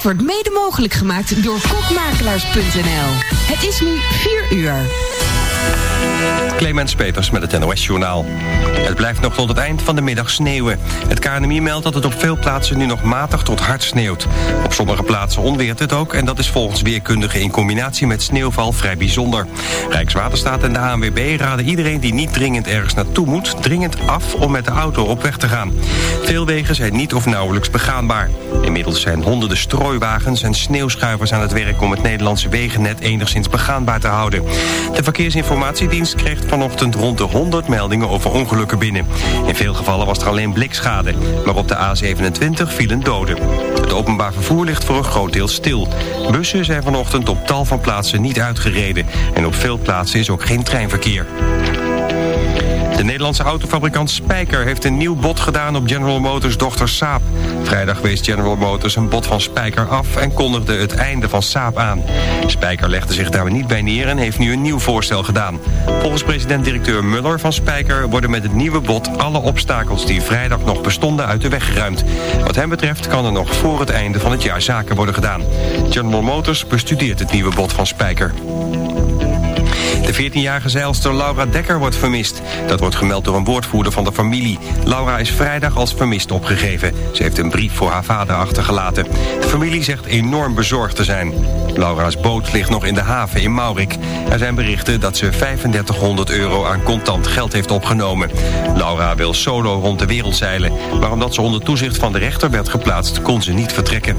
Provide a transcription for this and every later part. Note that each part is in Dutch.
tijd wordt mede mogelijk gemaakt door kokmakelaars.nl. Het is nu 4 uur. Clemens Peters met het NOS-journaal. Het blijft nog tot het eind van de middag sneeuwen. Het KNMI meldt dat het op veel plaatsen nu nog matig tot hard sneeuwt. Op sommige plaatsen onweert het ook... en dat is volgens weerkundigen in combinatie met sneeuwval vrij bijzonder. Rijkswaterstaat en de ANWB raden iedereen die niet dringend ergens naartoe moet... dringend af om met de auto op weg te gaan. Veel wegen zijn niet of nauwelijks begaanbaar. Inmiddels zijn honderden strooiwagens en sneeuwschuivers aan het werk... om het Nederlandse wegennet enigszins begaanbaar te houden. De verkeersinformatiedienst kreeg vanochtend rond de 100 meldingen over ongelukken binnen. In veel gevallen was er alleen blikschade, maar op de A27 vielen doden. Het openbaar vervoer ligt voor een groot deel stil. Bussen zijn vanochtend op tal van plaatsen niet uitgereden... en op veel plaatsen is ook geen treinverkeer. De Nederlandse autofabrikant Spijker heeft een nieuw bod gedaan op General Motors dochter Saab. Vrijdag wees General Motors een bod van Spijker af en kondigde het einde van Saab aan. Spijker legde zich daar niet bij neer en heeft nu een nieuw voorstel gedaan. Volgens president-directeur Muller van Spijker worden met het nieuwe bod alle obstakels die vrijdag nog bestonden uit de weg geruimd. Wat hem betreft kan er nog voor het einde van het jaar zaken worden gedaan. General Motors bestudeert het nieuwe bod van Spijker. De 14-jarige zeilster Laura Dekker wordt vermist. Dat wordt gemeld door een woordvoerder van de familie. Laura is vrijdag als vermist opgegeven. Ze heeft een brief voor haar vader achtergelaten. De familie zegt enorm bezorgd te zijn. Laura's boot ligt nog in de haven in Maurik. Er zijn berichten dat ze 3500 euro aan contant geld heeft opgenomen. Laura wil solo rond de wereld zeilen. Maar omdat ze onder toezicht van de rechter werd geplaatst... kon ze niet vertrekken.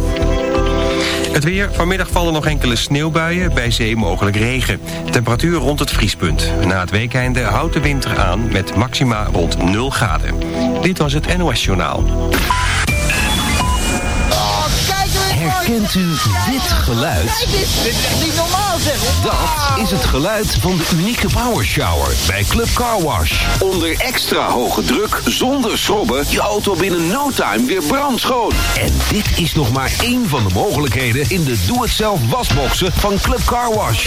Het weer. Vanmiddag vallen nog enkele sneeuwbuien. Bij zee mogelijk regen. Temperatuur rond het vriespunt. Na het weekende houdt de winter aan met maxima rond 0 graden. Dit was het NOS Journaal. Herkent u dit geluid? Dit is echt niet normaal Dat is het geluid van de unieke power shower bij Club Car Wash. Onder extra hoge druk, zonder schrobben, je auto binnen no time weer brandschoon. En dit is nog maar één van de mogelijkheden in de doe-het-zelf wasboxen van Club Car Wash.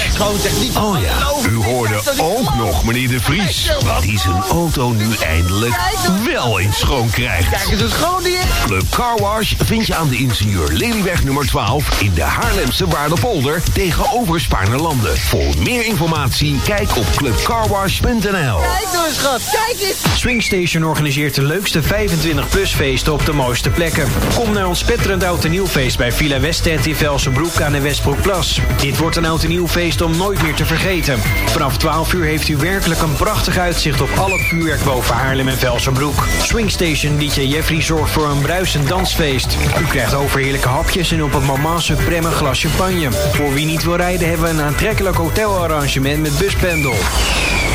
Oh ja, u hoorde ook nog meneer De Vries. Die zijn auto nu eindelijk wel eens schoon krijgt. Kijk eens, het schoon hier. Club Car Wash vind je aan de ingenieur Lelyweg nummer 12 in de Haarlemse Waardepolder tegenover Spaarnerlanden. Voor meer informatie kijk op clubcarwash.nl. Kijk nou eens, schat. Kijk eens. Swingstation organiseert de leukste 25-plus feesten op de mooiste plekken. Kom naar ons spetterend oud en nieuw feest bij Villa Westend in Velsenbroek aan de Westbroekplas. Dit wordt een oud en nieuw feest om nooit meer te vergeten. Vanaf 12 uur heeft u werkelijk een prachtig uitzicht op al het vuurwerk boven Haarlem en Velsenbroek. Swingstation DJ Jeffrey zorgt voor een bruisend dansfeest. U krijgt overheerlijke hapjes en op het moment supreme glas champagne. Voor wie niet wil rijden hebben een aantrekkelijk hotelarrangement met buspendel.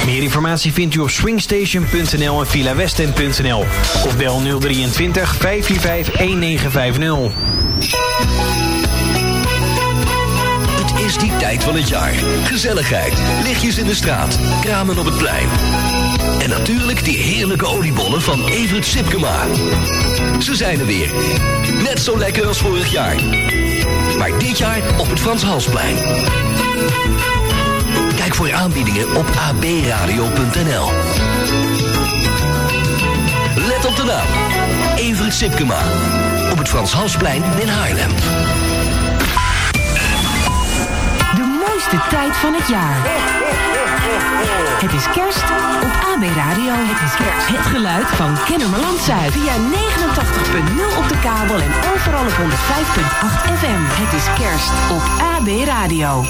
Meer informatie vindt u op swingstation.nl en villawesten.nl of bel 023 545 1950. Het is die tijd van het jaar. Gezelligheid, lichtjes in de straat, kramen op het plein. En natuurlijk die heerlijke oliebollen van Evert Sipkema. Ze zijn er weer. Net zo lekker als vorig jaar. Maar dit jaar op het Frans Halsplein. Kijk voor aanbiedingen op abradio.nl. Let op de naam. Evert Sipkema. Op het Frans Halsplein in Haarlem. Mooiste tijd van het jaar. Het is kerst op AB Radio. Het is kerst. Het geluid van Kennemerland Zuid. Via 89.0 op de kabel en overal op 105.8 FM. Het is kerst op AB Radio.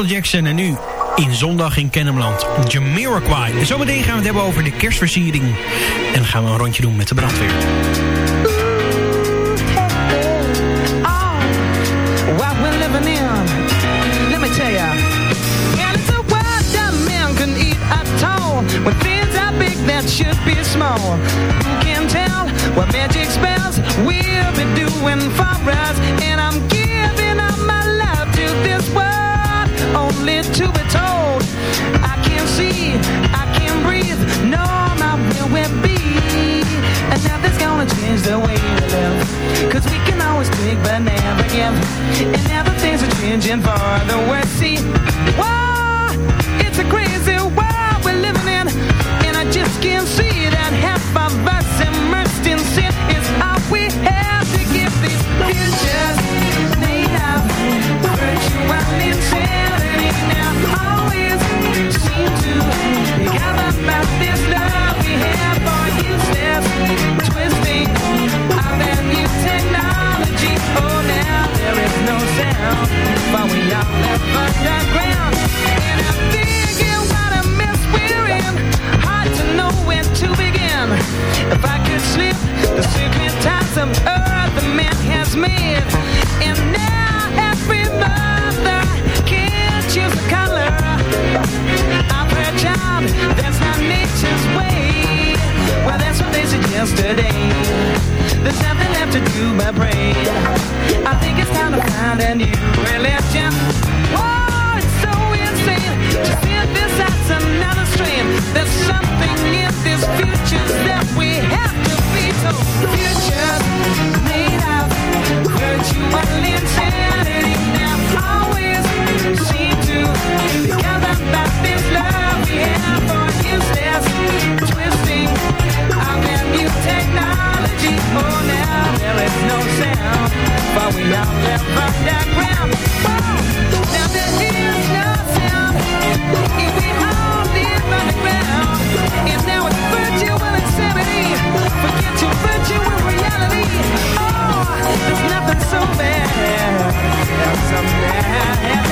Michael Jackson. En nu in Zondag in Kennemland, Jamiroquai. En zometeen gaan we het hebben over de kerstversiering. En gaan we een rondje doen met de brandweer. When things are big that should be small Who can tell what magic spells we'll be doing for us And I'm the way we live. Cause we can always take but never give. And now the things are changing for the worse. See, whoa, it's a crazy world we're living in. And I just can't see that half of us immersed in but we all left underground. And I'm thinking what a mess we're in. Hard to know where to begin. If I could slip the secret ties of earth the man has made, and now every mother can choose a color. I've child, Well, that's what they said yesterday. There's nothing left to do but pray. I think it's time to find a new religion. Whoa, it's so insane to feel this as another strain. There's something in this future that we have to be told. Future's made of virtual insanity. Now always seem to be by this love we have with no sound. But we all live underground. Oh, Now there is no sound. If we all live underground And now it's virtual insanity Forget your virtual reality. Oh, there's nothing so bad. As a man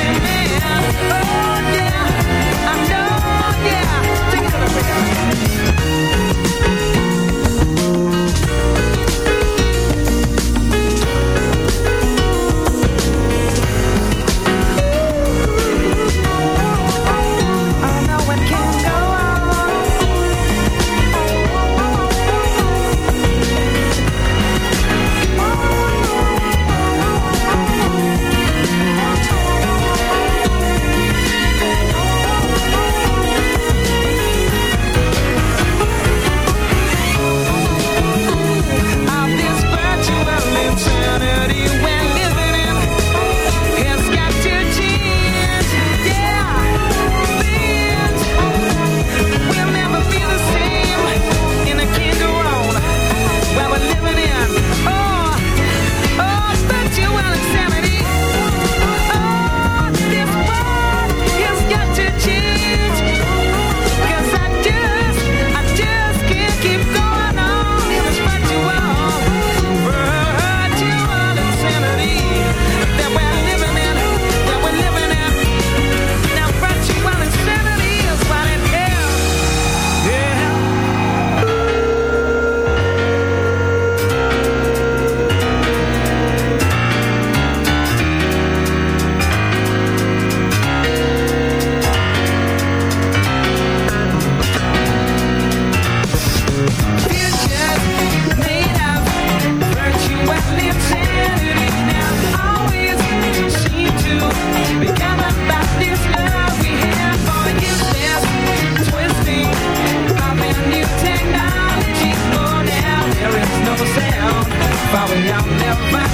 bye.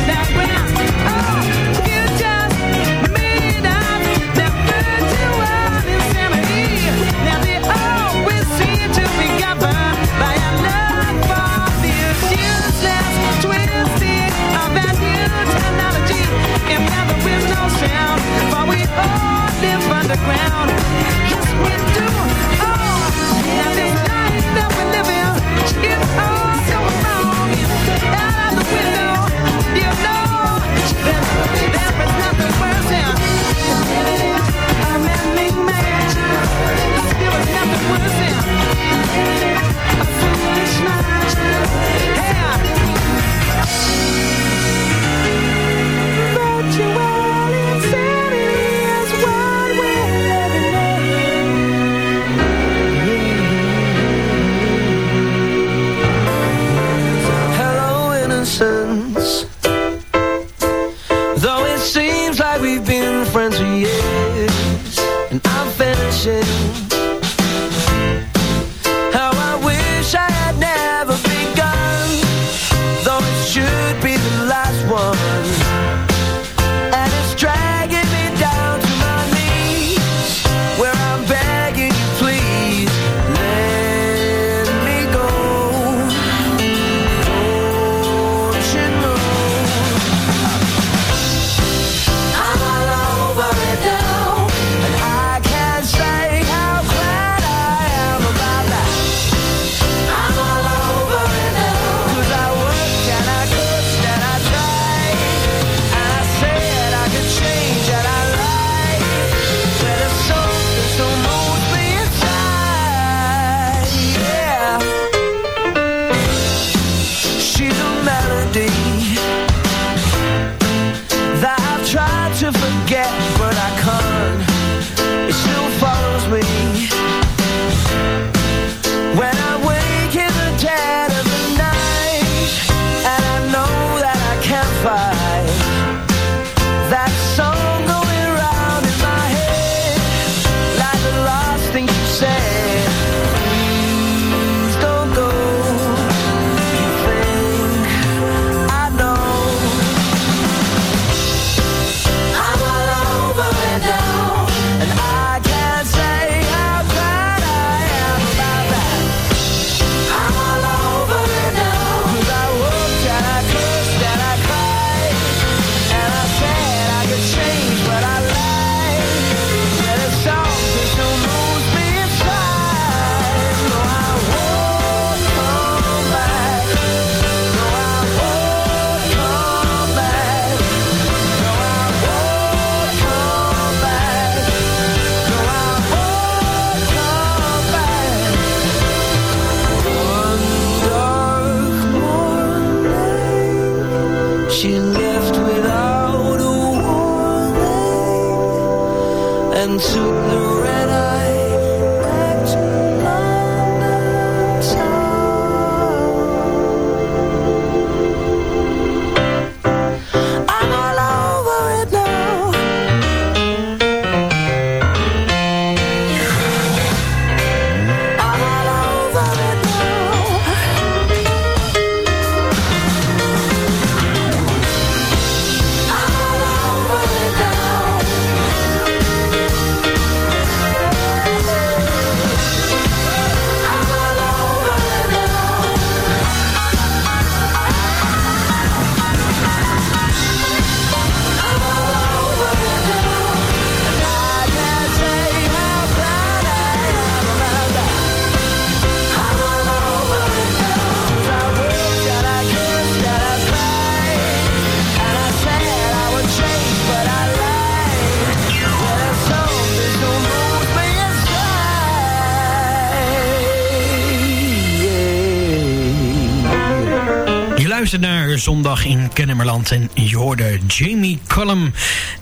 Zondag in Kennemerland. En je hoorde Jamie Cullum.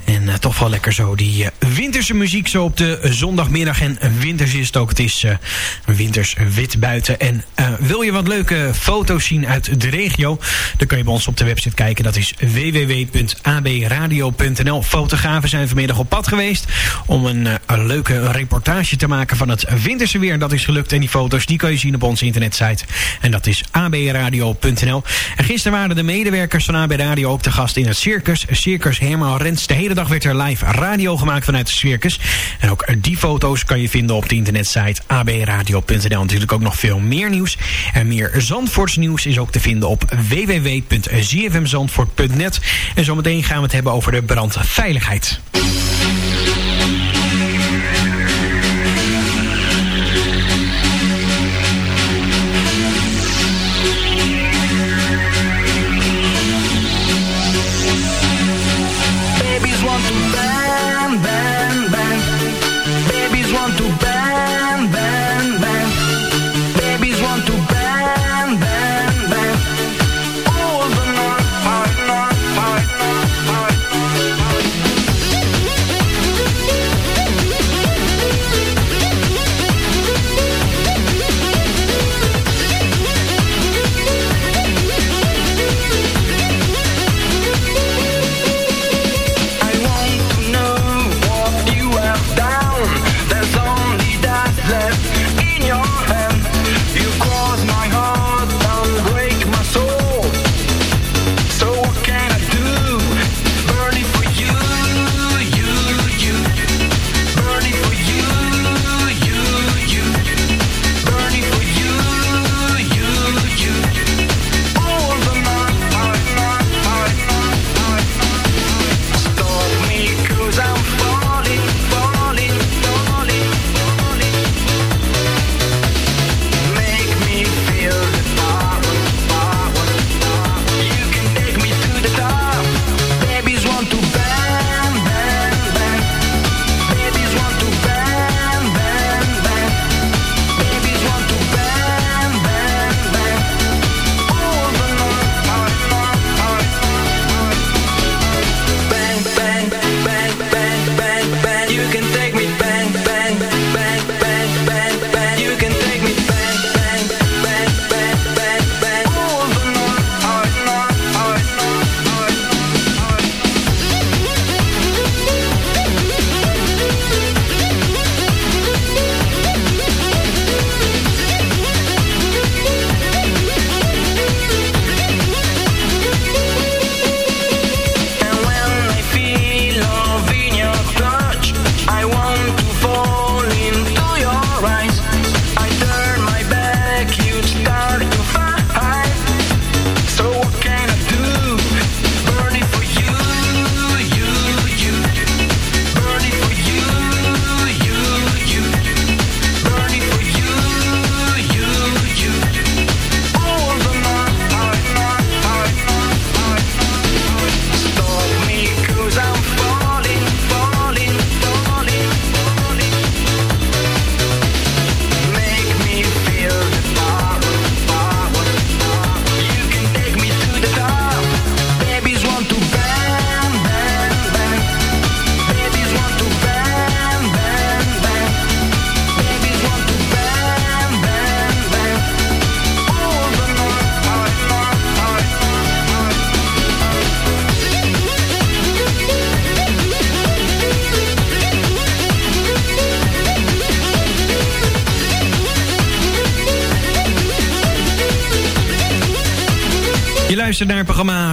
En uh, toch wel lekker zo die uh, winterse muziek zo op de zondagmiddag. En winters is het ook. Het is uh, winters wit buiten. En wil je wat leuke foto's zien uit de regio? Dan kun je bij ons op de website kijken. Dat is www.abradio.nl Fotografen zijn vanmiddag op pad geweest. Om een, een, leuke reportage te maken van het winterse weer. Dat is gelukt. En die foto's die kun je zien op onze internetsite. En dat is abradio.nl. En gisteren waren de medewerkers van AB Radio ook te gast in het circus. Circus Herman Rens. De hele dag werd er live radio gemaakt vanuit circus. En ook die foto's kan je vinden op de internetsite abradio.nl. Natuurlijk ook nog veel meer nieuws. En meer Zandvoorts nieuws is ook te vinden op www.zfmzandvoort.net. En zometeen gaan we het hebben over de brandveiligheid.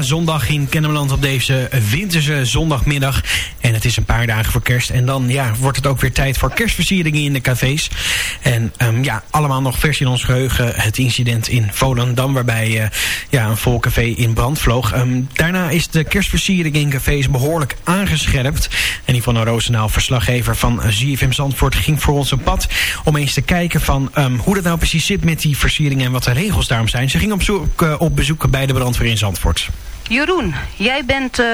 Zondag in Kennemerland op deze winterse zondagmiddag. En het is een paar dagen voor kerst. En dan ja, wordt het ook weer tijd voor kerstversieringen in de cafés. En ehm, ja, allemaal nog vers in ons geheugen het incident in Volendam... waarbij eh, ja, een vol café in brand vloog. Ehm, daarna is de kerstversiering in cafés behoorlijk aangescherpt. En Yvonne Roosendaal, verslaggever van ZFM Zandvoort... ging voor ons een pad om eens te kijken van ehm, hoe dat nou precies zit met die versieringen... en wat de regels daarom zijn. Ze ging op, zoek, eh, op bezoek bij de brandweer in Zandvoort. Jeroen, jij bent eh,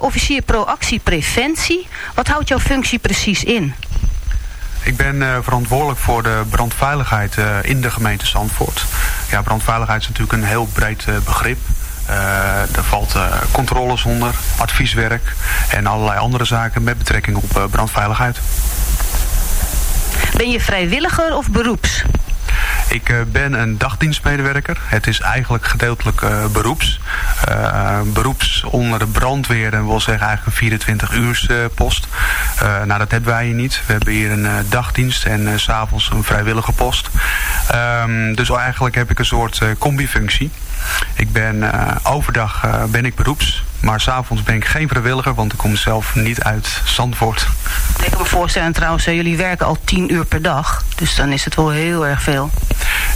officier pro-actie preventie. Wat houdt jouw functie precies in? Ik ben eh, verantwoordelijk voor de brandveiligheid eh, in de gemeente Zandvoort. Ja, brandveiligheid is natuurlijk een heel breed begrip. Er valt controles onder, advieswerk en allerlei andere zaken met betrekking op brandveiligheid. Ben je vrijwilliger of beroeps? Ik eh, ben een dagdienstmedewerker. Het is eigenlijk gedeeltelijk eh, beroeps. Eh, beroeps onder de brandweer en wil zeggen eigenlijk een 24 uurs post. Nou, dat hebben wij hier niet. We hebben hier een dagdienst en s s'avonds een vrijwillige post. Ehm, dus eigenlijk heb ik een soort combifunctie. Ik ben overdag ben ik beroeps. Maar s'avonds ben ik geen vrijwilliger, want ik kom zelf niet uit Zandvoort. Ik kan me voorstellen trouwens, eh, jullie werken al 10 uur per dag. Dus dan is het wel heel erg veel.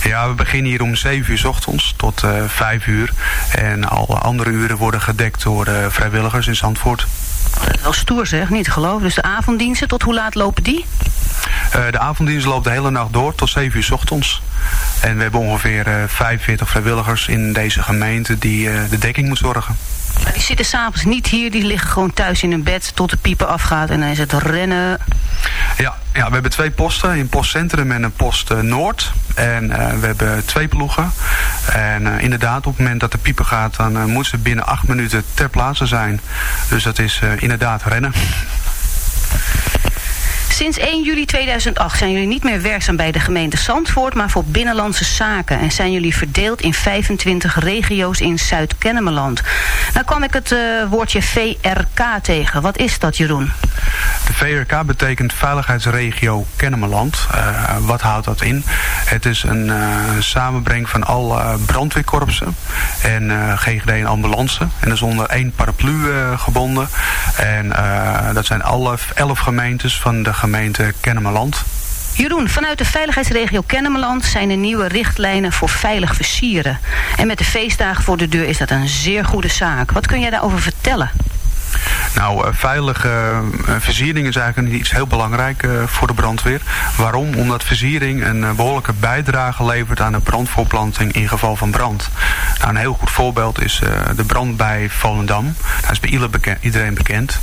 Ja, we beginnen hier om 7 uur 's ochtends tot eh 5 uur. En alle andere uren worden gedekt door eh, vrijwilligers in Zandvoort. Dat is wel stoer zeg, niet te geloven. Dus de avonddiensten, tot hoe laat lopen die? De avonddienst loopt de hele nacht door tot 7 uur 's ochtends. En we hebben ongeveer eh 45 vrijwilligers in deze gemeente die de dekking moet zorgen. Die zitten s'avonds niet hier, die liggen gewoon thuis in hun bed tot de pieper afgaat. En dan is het rennen. Ja, Ja, we hebben twee posten. Een postcentrum en een post eh, Noord. En eh, we hebben twee ploegen. En eh, inderdaad, op het moment dat de pieper gaat... dan moeten ze binnen acht minuten ter plaatse zijn. Dus dat is inderdaad rennen. Sinds 1 juli 2008 zijn jullie niet meer werkzaam bij de gemeente Zandvoort, maar voor Binnenlandse Zaken. En zijn jullie verdeeld in 25 regio's in Zuid-Kennemerland. Nou kwam ik het eh, woordje VRK tegen. Wat is dat, Jeroen? De VRK betekent Veiligheidsregio Kennemerland. Eh, wat houdt dat in? Het is een eh, samenbreng van alle brandweerkorpsen en GGD en ambulance. En dat is onder één paraplu gebonden. En dat zijn alle elf gemeentes van de gemeente Kennemerland. Jeroen, vanuit de veiligheidsregio Kennemerland zijn er nieuwe richtlijnen voor veilig versieren. En met de feestdagen voor de deur is dat een zeer goede zaak. Wat kun jij daarover vertellen? Nou, eh, veilige eh, versiering is eigenlijk iets heel belangrijk eh, voor de brandweer. Waarom? Omdat versiering een eh, behoorlijke bijdrage levert aan de brandvoorplanting in geval van brand. Nou, een heel goed voorbeeld is de brand bij Volendam. Dat is bij iedereen bekend.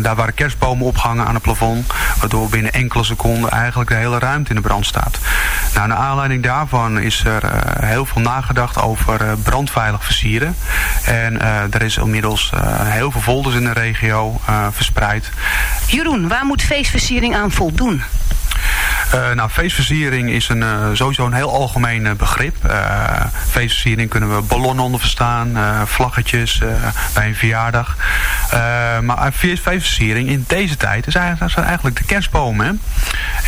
Daar waren kerstbomen opgehangen aan het plafond, waardoor binnen enkele seconden eigenlijk de hele ruimte in de brand staat. Nou, naar aanleiding daarvan is er heel veel nagedacht over brandveilig versieren. En er is inmiddels heel veel folders in de regio eh, verspreid. Jeroen, waar moet feestversiering aan voldoen? Eh, nou, feestversiering is een, eh, sowieso een heel algemeen begrip. Feestversiering kunnen we ballonnen onder verstaan, vlaggetjes bij een verjaardag. Maar feest- feestversiering in deze tijd is eigenlijk, zijn eigenlijk de kerstbomen. Hè?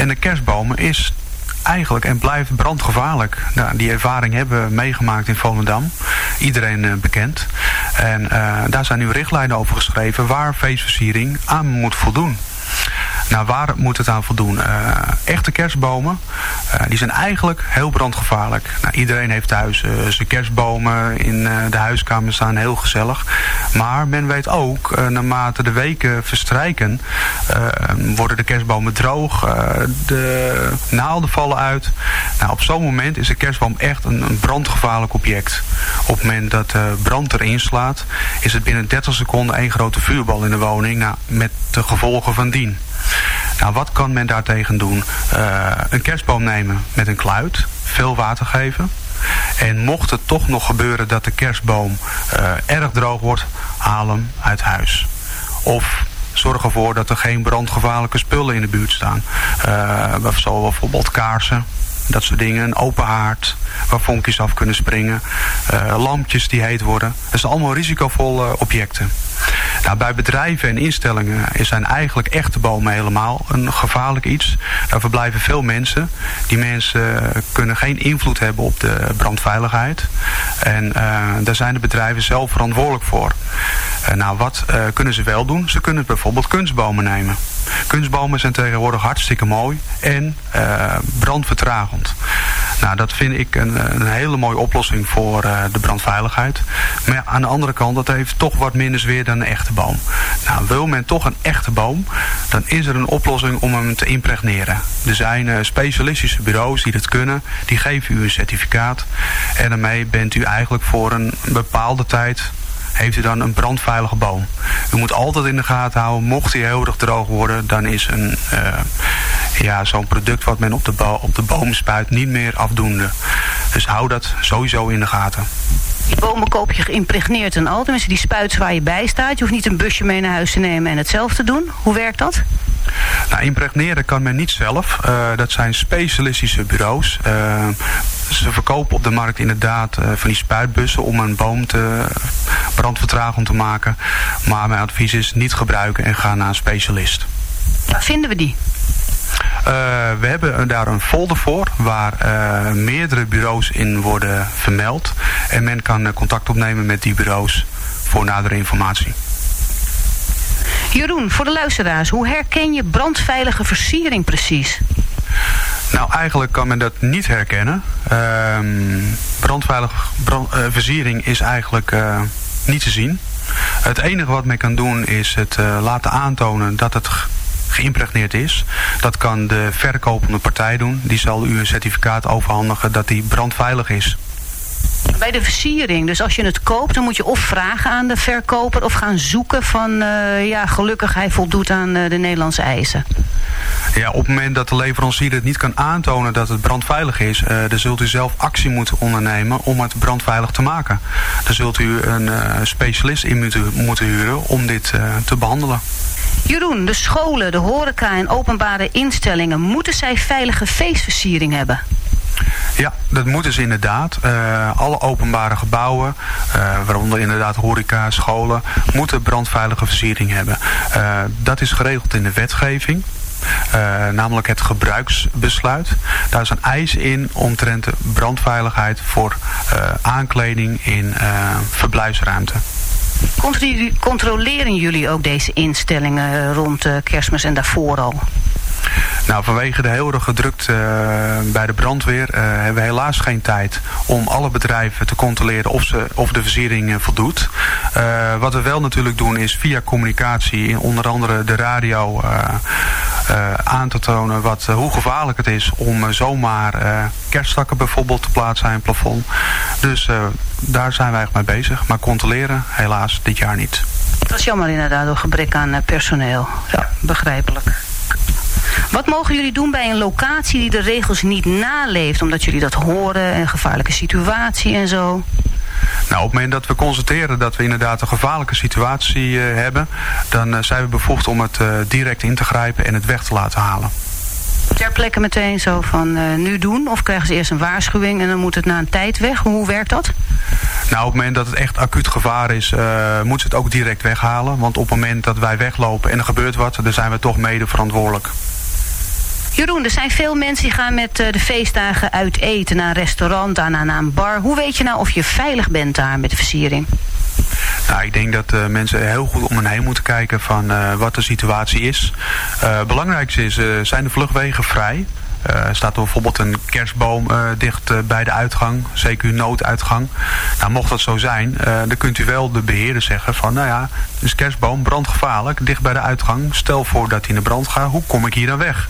En de kerstbomen is eigenlijk en blijft brandgevaarlijk. Nou, die ervaring hebben we meegemaakt in Volendam. Iedereen eh, bekend. En eh, daar zijn nu richtlijnen over geschreven waar feestversiering aan moet voldoen. Nou, waar moet het aan voldoen? Eh, echte kerstbomen, eh, die zijn eigenlijk heel brandgevaarlijk. Nou, iedereen heeft thuis eh, zijn kerstbomen in de huiskamer staan, heel gezellig. Maar men weet ook, naarmate de weken verstrijken, worden de kerstbomen droog, de naalden vallen uit. Nou, op zo'n moment is de kerstboom echt een, brandgevaarlijk object. Op het moment dat brand erin slaat, is het binnen 30 seconden één grote vuurbal in de woning, nou, met de gevolgen van dien. Nou, wat kan men daartegen doen? Eh, een kerstboom nemen met een kluit, veel water geven. En mocht het toch nog gebeuren dat de kerstboom eh, erg droog wordt, haal hem uit huis. Of zorg ervoor dat er geen brandgevaarlijke spullen in de buurt staan. Zo bijvoorbeeld kaarsen, dat soort dingen. Een open haard waar vonkjes af kunnen springen. eh, lampjes die heet worden. Dat zijn allemaal risicovolle objecten. Nou, bij bedrijven en instellingen zijn eigenlijk echte bomen helemaal een gevaarlijk iets. Daar verblijven veel mensen. Die mensen kunnen geen invloed hebben op de brandveiligheid. En eh, daar zijn de bedrijven zelf verantwoordelijk voor. Eh, nou, wat eh, kunnen ze wel doen? Ze kunnen bijvoorbeeld kunstbomen nemen. Kunstbomen zijn tegenwoordig hartstikke mooi en eh, brandvertragend. Nou, dat vind ik een, een hele mooie oplossing voor eh, de brandveiligheid. Maar aan de andere kant, dat heeft toch wat minder zweer dan een echte boom. Nou, wil men toch een echte boom, dan is er een oplossing om hem te impregneren. Er zijn eh, specialistische bureaus die dat kunnen. Die geven u een certificaat. En daarmee bent u eigenlijk voor een bepaalde tijd heeft u dan een brandveilige boom. U moet altijd in de gaten houden, mocht hij heel erg droog worden, dan is een, eh, ja, zo'n product wat men op de, op de boom spuit niet meer afdoende. Dus hou dat sowieso in de gaten. Die bomen koop je geïmpregneerd en al. Tenminste, die spuit waar je bij staat. Je hoeft niet een busje mee naar huis te nemen en het zelf te doen. Hoe werkt dat? Nou, impregneren kan men niet zelf. Eh, dat zijn specialistische bureaus. Eh, ze verkopen op de markt inderdaad eh, van die spuitbussen om een boom te brandvertragend te maken. Maar mijn advies is niet gebruiken en ga naar een specialist. Waar vinden we die? Eh, we hebben daar een folder voor waar eh, meerdere bureaus in worden vermeld. En men kan eh, contact opnemen met die bureaus voor nadere informatie. Jeroen, voor de luisteraars, hoe herken je brandveilige versiering precies? Nou, eigenlijk kan men dat niet herkennen. Ehm brandveilig brand, eh, versiering is eigenlijk niet te zien. Het enige wat men kan doen is het laten aantonen dat het geïmpregneerd is. Dat kan de verkopende partij doen. Die zal u een certificaat overhandigen dat die brandveilig is. Bij de versiering, dus als je het koopt, dan moet je of vragen aan de verkoper of gaan zoeken van, eh, ja, gelukkig hij voldoet aan eh, de Nederlandse eisen. Ja, op het moment dat de leverancier het niet kan aantonen dat het brandveilig is, eh, dan zult u zelf actie moeten ondernemen om het brandveilig te maken. Dan zult u een specialist in moeten, moeten huren om dit te behandelen. Jeroen, de scholen, de horeca en openbare instellingen, moeten zij veilige feestversiering hebben? Ja, dat moeten ze inderdaad. Eh, alle openbare gebouwen, eh, waaronder inderdaad horeca, scholen, moeten brandveilige versiering hebben. Eh, dat is geregeld in de wetgeving. Namelijk het gebruiksbesluit. Daar is een eis in omtrent brandveiligheid voor aankleding in verblijfsruimte. Controle- Controleren jullie ook deze instellingen rond eh, kerstmis en daarvoor al? Nou, vanwege de heel erg drukte eh, bij de brandweer eh, hebben we helaas geen tijd om alle bedrijven te controleren of, ze, of de versiering eh, voldoet. Wat we wel natuurlijk doen is via communicatie, in onder andere de radio, aan te tonen wat, hoe gevaarlijk het is om zomaar kerststakken bijvoorbeeld te plaatsen aan het plafond. Dus daar zijn wij echt mee bezig. Maar controleren helaas dit jaar niet. Dat is jammer inderdaad, door gebrek aan personeel. Ja, begrijpelijk. Wat mogen jullie doen bij een locatie die de regels niet naleeft? Omdat jullie dat horen, een gevaarlijke situatie en zo. Nou, op het moment dat we constateren dat we inderdaad een gevaarlijke situatie eh, hebben, dan eh, zijn we bevoegd om het eh, direct in te grijpen en het weg te laten halen. Ter plekke meteen zo van nu doen? Of krijgen ze eerst een waarschuwing en dan moet het na een tijd weg? Hoe werkt dat? Nou, op het moment dat het echt acuut gevaar is, moeten ze het ook direct weghalen. Want op het moment dat wij weglopen en er gebeurt wat, dan zijn we toch mede verantwoordelijk. Jeroen, er zijn veel mensen die gaan met eh, de feestdagen uit eten naar een restaurant, daarna naar een bar. Hoe weet je nou of je veilig bent daar met de versiering? Nou, ik denk dat eh, mensen heel goed om hen heen moeten kijken van eh, wat de situatie is. Eh belangrijkste is, zijn de vluchtwegen vrij? Staat er bijvoorbeeld een kerstboom dicht bij de uitgang, zeker uw nooduitgang. Nou, mocht dat zo zijn, dan kunt u wel de beheerder zeggen van, nou ja, dus kerstboom brandgevaarlijk, dicht bij de uitgang. Stel voor dat hij in de brand gaat, hoe kom ik hier dan weg?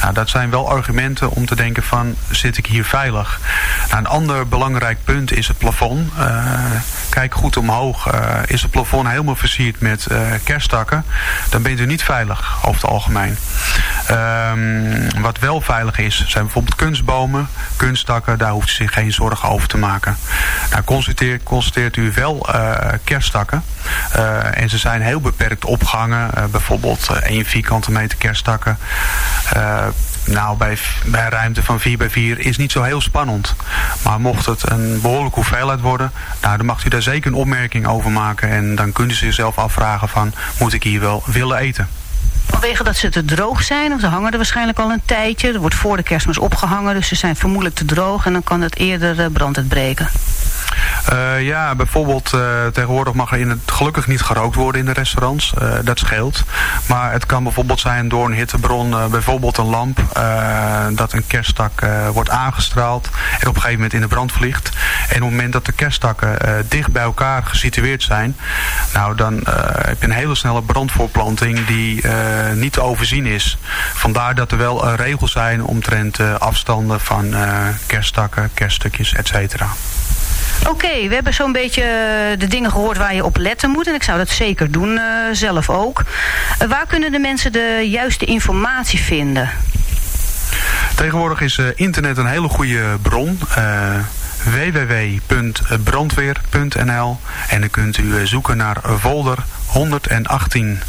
Nou, dat zijn wel argumenten om te denken van, zit ik hier veilig? Nou, een ander belangrijk punt is het plafond. Eh, kijk goed omhoog. Eh, is het plafond helemaal versierd met eh, kersttakken, dan bent u niet veilig over het algemeen. Ehm, wat wel veilig is, zijn bijvoorbeeld kunstbomen, kunsttakken. Daar hoeft u zich geen zorgen over te maken. Nou, constateert, constateert u wel eh kersttakken. En ze zijn heel beperkt opgehangen. Eh, bijvoorbeeld eh, 1 vierkante meter kersttakken. Eh, nou, bij, bij ruimte van 4 bij 4 is niet zo heel spannend. Maar mocht het een behoorlijke hoeveelheid worden, nou, dan mag u daar zeker een opmerking over maken. En dan kunt u zichzelf afvragen van, moet ik hier wel willen eten? Vanwege dat ze te droog zijn, of ze hangen er waarschijnlijk al een tijdje. Er wordt voor de kerstmis opgehangen, dus ze zijn vermoedelijk te droog en dan kan het eerder brand uitbreken. Eh, ja, bijvoorbeeld eh, tegenwoordig mag er in het gelukkig niet gerookt worden in de restaurants. Eh, dat scheelt. Maar het kan bijvoorbeeld zijn door een hittebron, bijvoorbeeld een lamp, dat een kerststak eh, wordt aangestraald en op een gegeven moment in de brand vliegt. En op het moment dat de kerststakken eh, dicht bij elkaar gesitueerd zijn, nou dan heb je een hele snelle brandvoorplanting die niet te overzien is. Vandaar dat er wel regels zijn omtrent afstanden van kerststakken, kerststukjes, et cetera. Oké, we hebben zo'n beetje eh, de dingen gehoord waar je op letten moet. En ik zou dat zeker doen, eh, zelf ook. Eh, waar kunnen de mensen de juiste informatie vinden? Tegenwoordig is internet een hele goede bron. www.brandweer.nl En dan kunt u zoeken naar folder 118.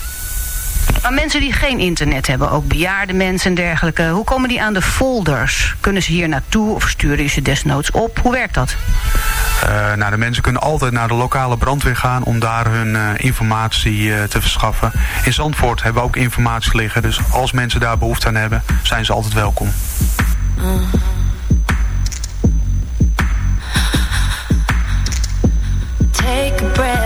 Maar mensen die geen internet hebben, ook bejaarde mensen en dergelijke... hoe komen die aan de folders? Kunnen ze hier naartoe of sturen je ze desnoods op? Hoe werkt dat? Eh, nou, de mensen kunnen altijd naar de lokale brandweer gaan om daar hun eh, informatie eh, te verschaffen. In Zandvoort hebben we ook informatie liggen, dus als mensen daar behoefte aan hebben, zijn ze altijd welkom. Take a breath,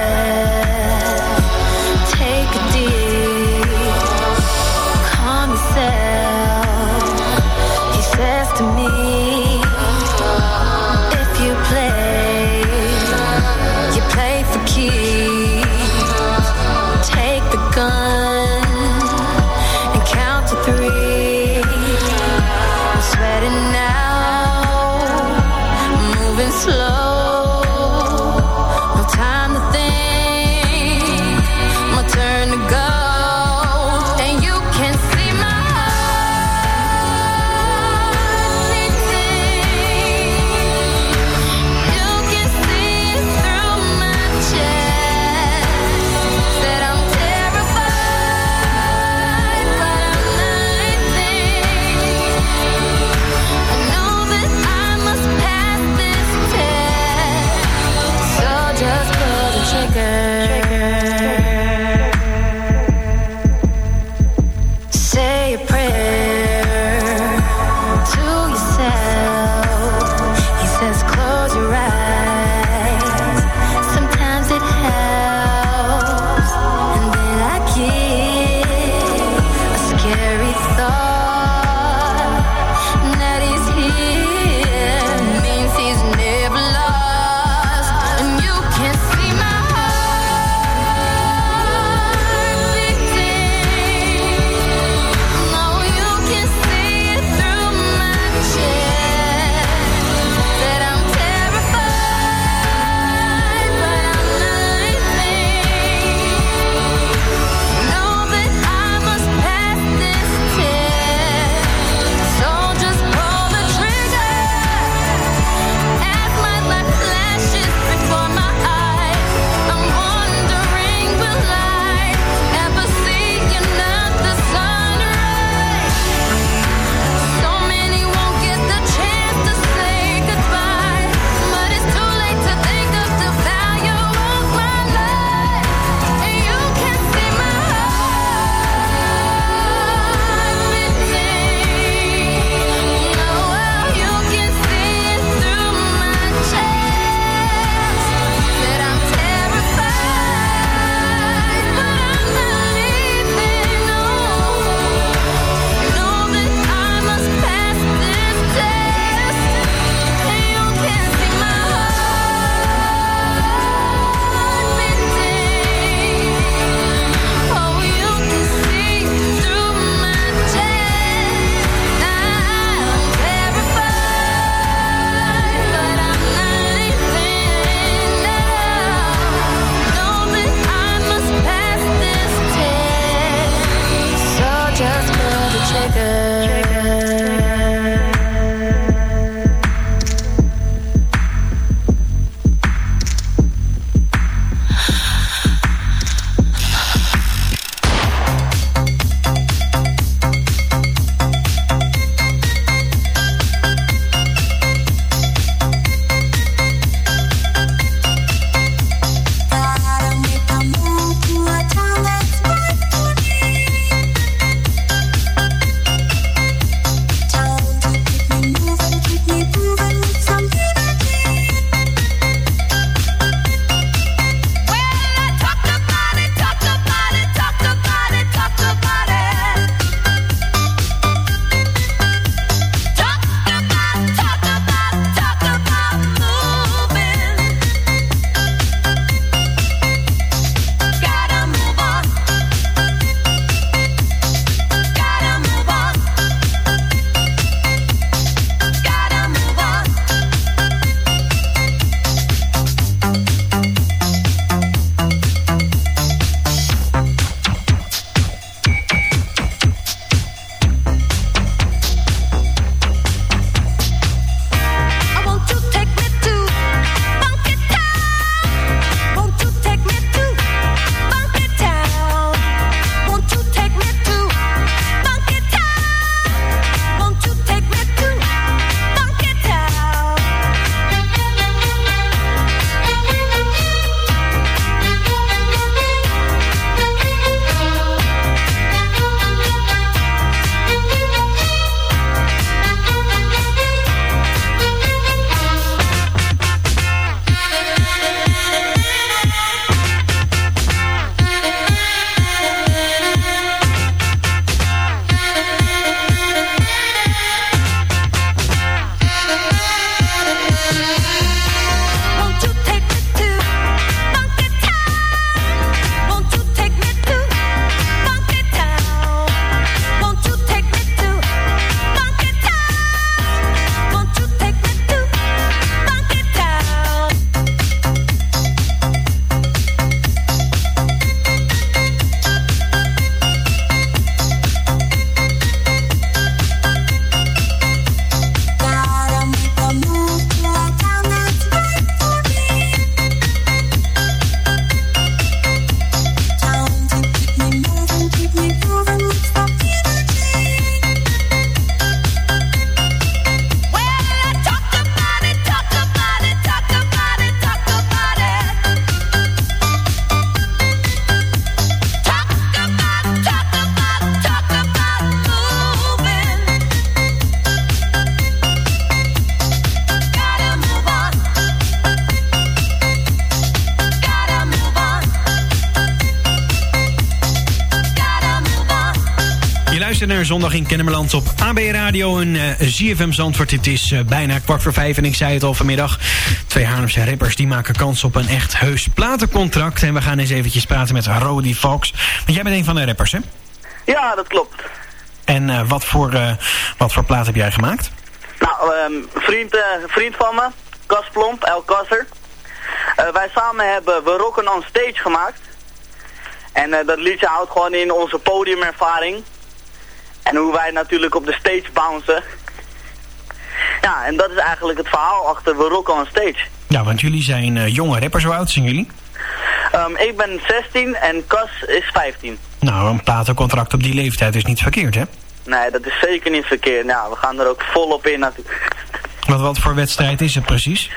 luistert naar Zondag in Kennemerland op AB Radio en uh, ZFM Zandvoort. Het is uh, bijna kwart voor vijf en ik zei het al vanmiddag. Twee Haarlemse rappers die maken kans op een echt heus platencontract. En we gaan eens eventjes praten met Rody Fox. Want jij bent een van de rappers, hè? Ja, dat klopt. En uh, wat, voor, wat voor plaat heb jij gemaakt? Nou, um, vriend, vriend van me, Kas Plomp, El Kasser. wij samen hebben We Rocken on Stage gemaakt. En dat liedje houdt gewoon in onze podiumervaring. En hoe wij natuurlijk op de stage bouncen. Ja, en dat is eigenlijk het verhaal achter We Rock on Stage. Ja, want jullie zijn uh, jonge rappers. Hoe oud zijn jullie? Um, ik ben 16 en Cas is 15. Nou, een platencontract op die leeftijd is niet verkeerd, hè? Nee, dat is zeker niet verkeerd. Nou, we gaan er ook volop in natuurlijk. Wat, wat voor wedstrijd is het precies?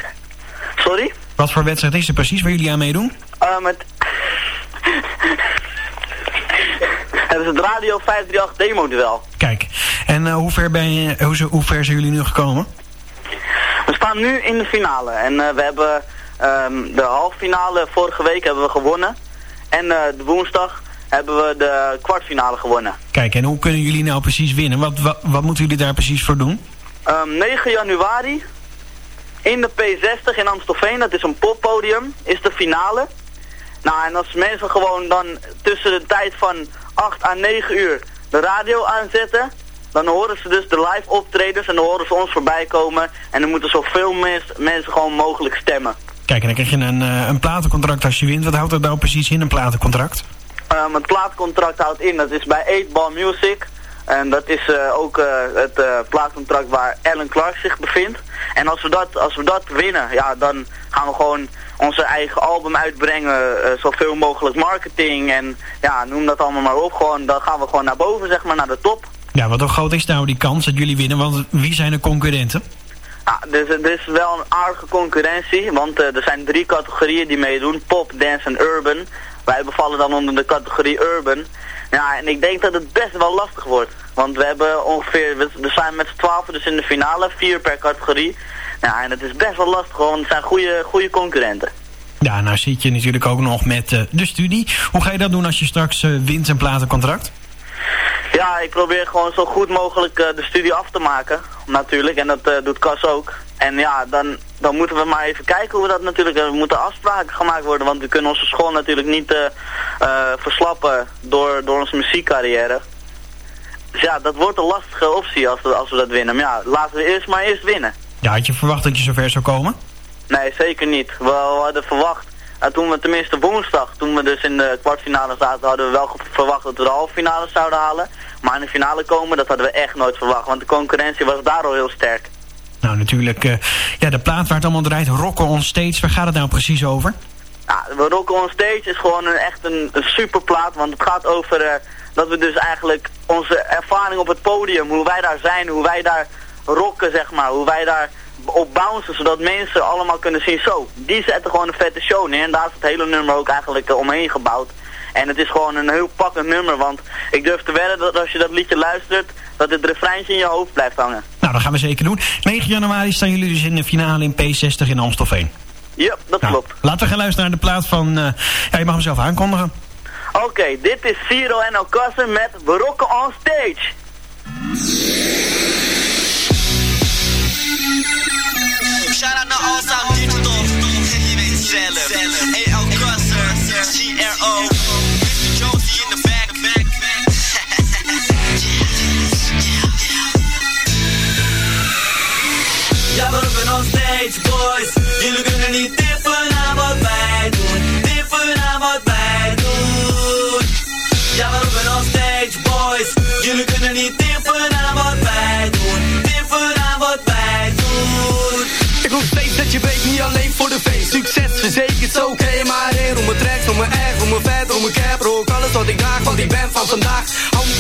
Sorry? Wat voor wedstrijd is het precies waar jullie aan meedoen? Um, het... Het is het Radio 538 demo duel. Kijk, en uh, hoe, ver ben je, hoe, hoe ver zijn jullie nu gekomen? We staan nu in de finale en uh, we hebben um, de halve finale vorige week hebben we gewonnen. En uh, de woensdag hebben we de kwartfinale gewonnen. Kijk, en hoe kunnen jullie nou precies winnen? Wat, wat, wat moeten jullie daar precies voor doen? Um, 9 januari in de P60 in Amstelveen, dat is een poppodium, is de finale. Nou, en als mensen gewoon dan tussen de tijd van 8 à 9 uur de radio aanzetten, dan horen ze dus de live optredens en dan horen ze ons voorbij komen. En dan moeten zoveel mens, mensen gewoon mogelijk stemmen. Kijk, en dan krijg je een, uh, een platencontract als je wint. Wat houdt dat nou precies in, een platencontract? Um, het platencontract houdt in, dat is bij 8 Ball Music. En dat is uh, ook uh, het uh, plaatcontract waar Alan Clark zich bevindt. En als we dat, als we dat winnen, ja, dan gaan we gewoon onze eigen album uitbrengen. zoveel mogelijk marketing en ja, noem dat allemaal maar op. Gewoon, dan gaan we gewoon naar boven, zeg maar, naar de top. Ja, wat groot is nou die kans dat jullie winnen? Want wie zijn de concurrenten? Ja, dus er is wel een aardige concurrentie, want er zijn drie categorieën die meedoen. Pop, dance en urban. Wij bevallen dan onder de categorie urban. Ja, en ik denk dat het best wel lastig wordt. Want we hebben ongeveer, we zijn met z'n twaalf dus in de finale, vier per categorie. Ja, en het is best wel lastig, want het zijn goede, goede concurrenten. Ja, nou zit je natuurlijk ook nog met uh, de studie. Hoe ga je dat doen als je straks uh, wint een platencontract? Ja, ik probeer gewoon zo goed mogelijk uh, de studie af te maken, natuurlijk. En dat doet Cas ook. En ja, dan, dan moeten we maar even kijken hoe we dat natuurlijk... Er moeten afspraken gemaakt worden, want we kunnen onze school natuurlijk niet verslappen door, door onze muziekcarrière. Dus ja, dat wordt een lastige optie als we, als we dat winnen. Maar ja, laten we eerst maar eerst winnen. Ja, had je verwacht dat je zover zou komen? Nee, zeker niet. We, we hadden verwacht, en toen we tenminste woensdag, toen we dus in de kwartfinale zaten, hadden we wel verwacht dat we de halve finale zouden halen. Maar in de finale komen, dat hadden we echt nooit verwacht, want de concurrentie was daar al heel sterk. Nou, natuurlijk, uh, ja, de plaat waar het allemaal draait, Rocken on Stage, waar gaat het nou precies over? Ja, Rocken on Stage is gewoon een, echt een, superplaat, want het gaat over... Uh, dat we dus eigenlijk onze ervaring op het podium, hoe wij daar zijn, hoe wij daar rocken, zeg maar, hoe wij daar op bouncen, zodat mensen allemaal kunnen zien, zo, die zetten gewoon een vette show neer. En daar is het hele nummer ook eigenlijk uh, omheen gebouwd. En het is gewoon een heel pakkend nummer, want ik durf te wedden dat als je dat liedje luistert, dat het refreintje in je hoofd blijft hangen. Nou, dat gaan we zeker doen. 9 januari staan jullie dus in de finale in P60 in Amstelveen. Ja, dat nou, klopt. Laten we gaan luisteren naar de plaat van, uh, ja, je mag hem zelf aankondigen. Oké, okay, dit is Ciro en Alcasser met We Rocken on Stage. Niet tippen aan wat wij doen. Tippen aan wat wij doen. Ja, we rocken on stage, boys. Jullie kunnen niet tippen aan wat wij doen. Tippen aan wat wij doen. Ik hoef steeds dat je weet, niet alleen voor de feest. Succes verzekerd, zo oké, maar in. Om mijn tracks, om mijn erg, om mijn vet, om mijn cap. Rook alles wat ik draag, want ik ben van vandaag.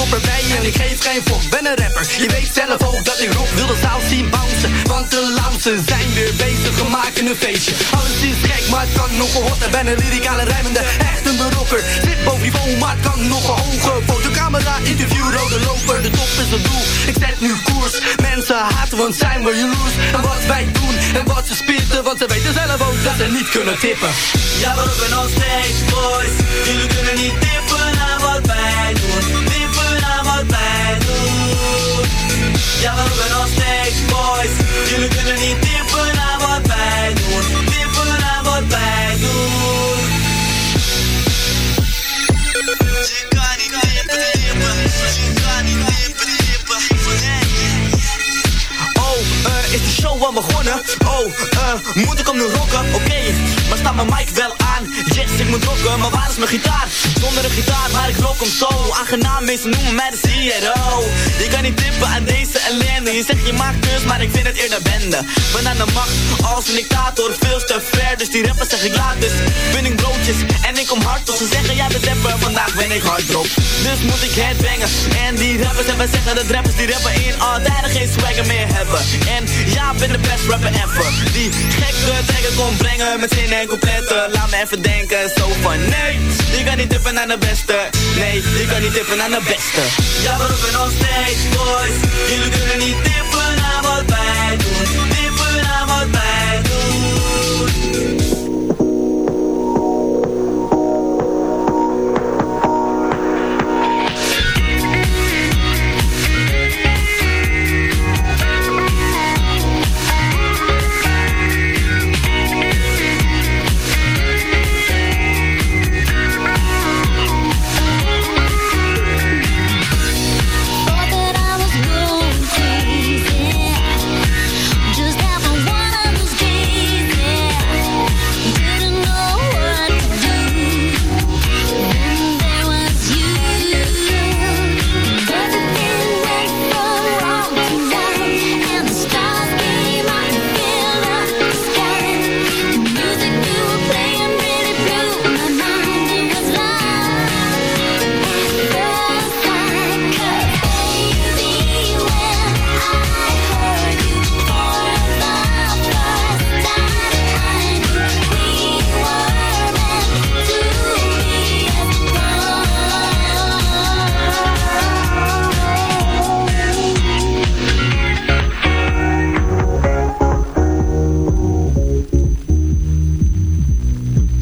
En ik geef geen fok. Ben een rapper, je weet zelf ook dat ik rock. Wil de zaal zien bouncen, want de lamsen zijn weer bezig. We maken een feestje. Alles is gek, maar het kan nog gehotter. Ben een lyricale rijmende, echt een berokker. Zit boven niveau, maar het kan nog hoger. Fotocamera, interview, rode loper. De top is het doel, ik zet nu koers. Mensen haten, want zijn we jaloers. En wat wij doen, en wat ze spitten. Want ze weten zelf ook dat ze niet kunnen tippen. Ja, we roepen on stage, boys. Jullie kunnen niet. Tippen aan wat wij doen. Jij we hebben nog steeds boys. Jullie kunnen niet dippen aan wat wij doen. Tippen aan wat wij doen. Ze kan niet tippen, tippen. Ze kan niet tippen, tippen. Oh, eh, is de show al begonnen? Oh, eh, moet ik hem nu rocken? Oké staat mijn mic wel aan? Yes, ik moet rocken, maar waar is mijn gitaar? Zonder een gitaar, maar ik rock hem zo. Aangenaam, mensen noemen mij de CRO Je kan niet tippen aan deze ellende. Je zegt je maakt kus, maar ik vind het eerder bende. Ben aan de macht als een dictator, veel te ver. Dus die rappers zeg ik laat dus. Ben ik broodjes en ik kom hard op. Ze zeggen jij bent rapper, vandaag ben ik hardrock Dus moet ik headbangen En die rappers hebben zeggen dat rappers die rappen in Al tijden geen swagger meer hebben. En ja, ben de best rapper ever. Die gekke trekken kon brengen met zin en Laat me even denken, zo van nee. Je kan niet tippen aan de beste. Nee, je kan niet tippen aan de beste. Ja, we roepen nog steeds boys. Jullie kunnen niet tippen aan wat wij doen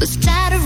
was tired of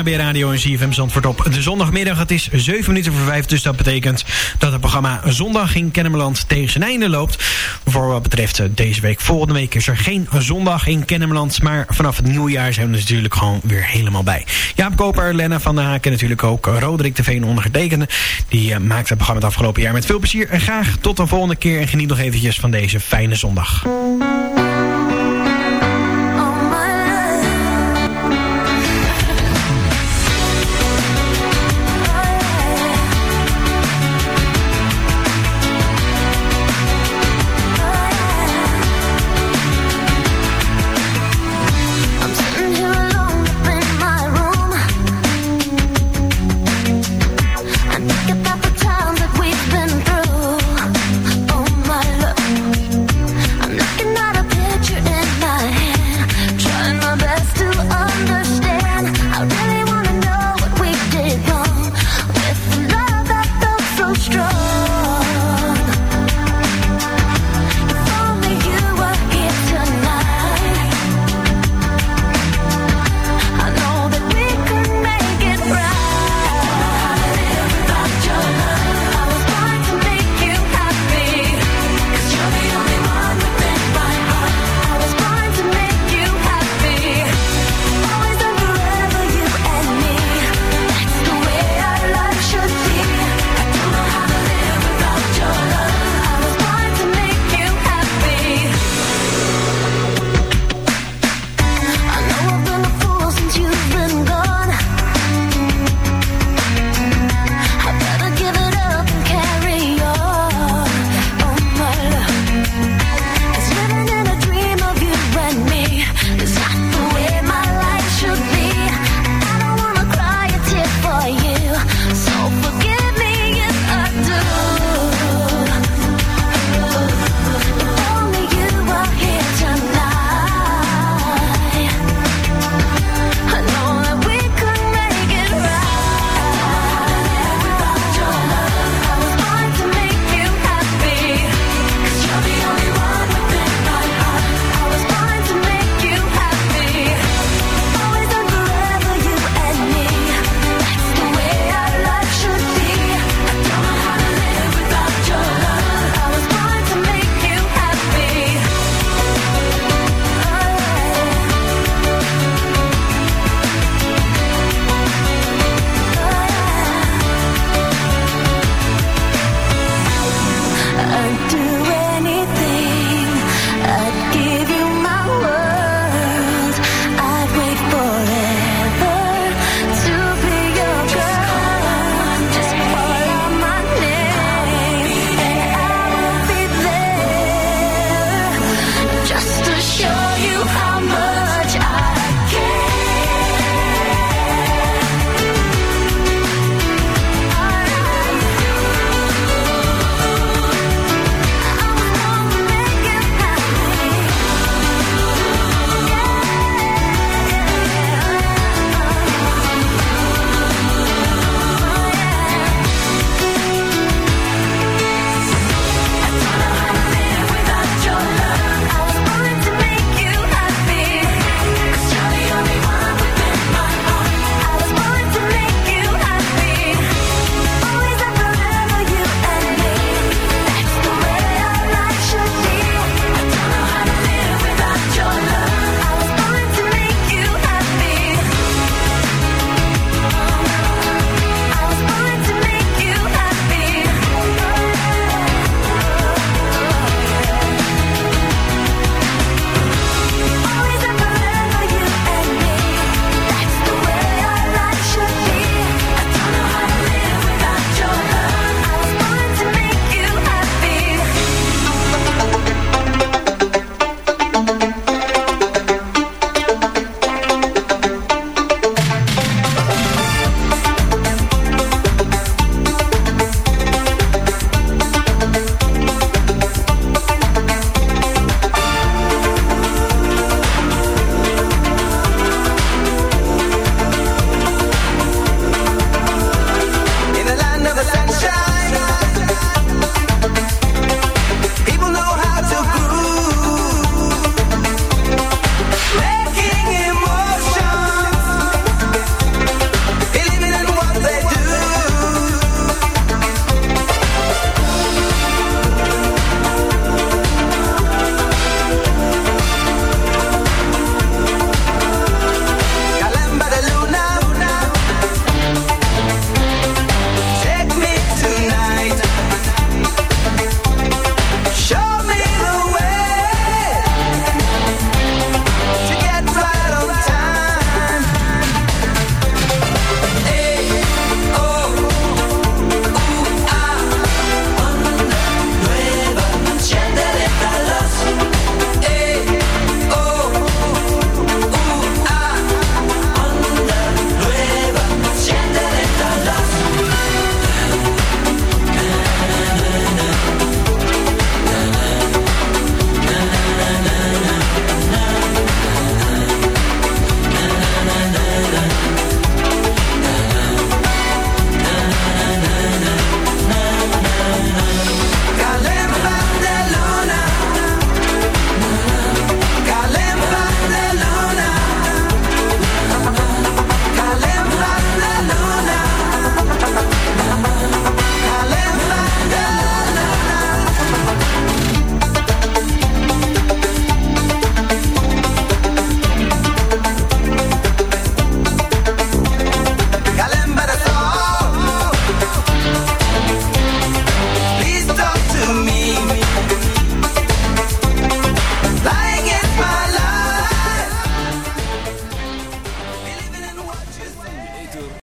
AB Radio en CFM Zandvoort op de zondagmiddag. Het is 7 minuten voor 5, dus dat betekent dat het programma Zondag in Kennemerland tegen zijn einde loopt. Voor wat betreft eh, deze week. Volgende week is er geen zondag in Kennemerland, maar vanaf het nieuwjaar zijn we er natuurlijk gewoon weer helemaal bij. Jaap Koper, Lena van der Haak en natuurlijk ook Roderick de Veen ondergetekende. Die eh, maakte het programma het afgelopen jaar met veel plezier. En graag tot de volgende keer en geniet nog eventjes van deze fijne zondag.